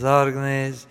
Zārgnēs,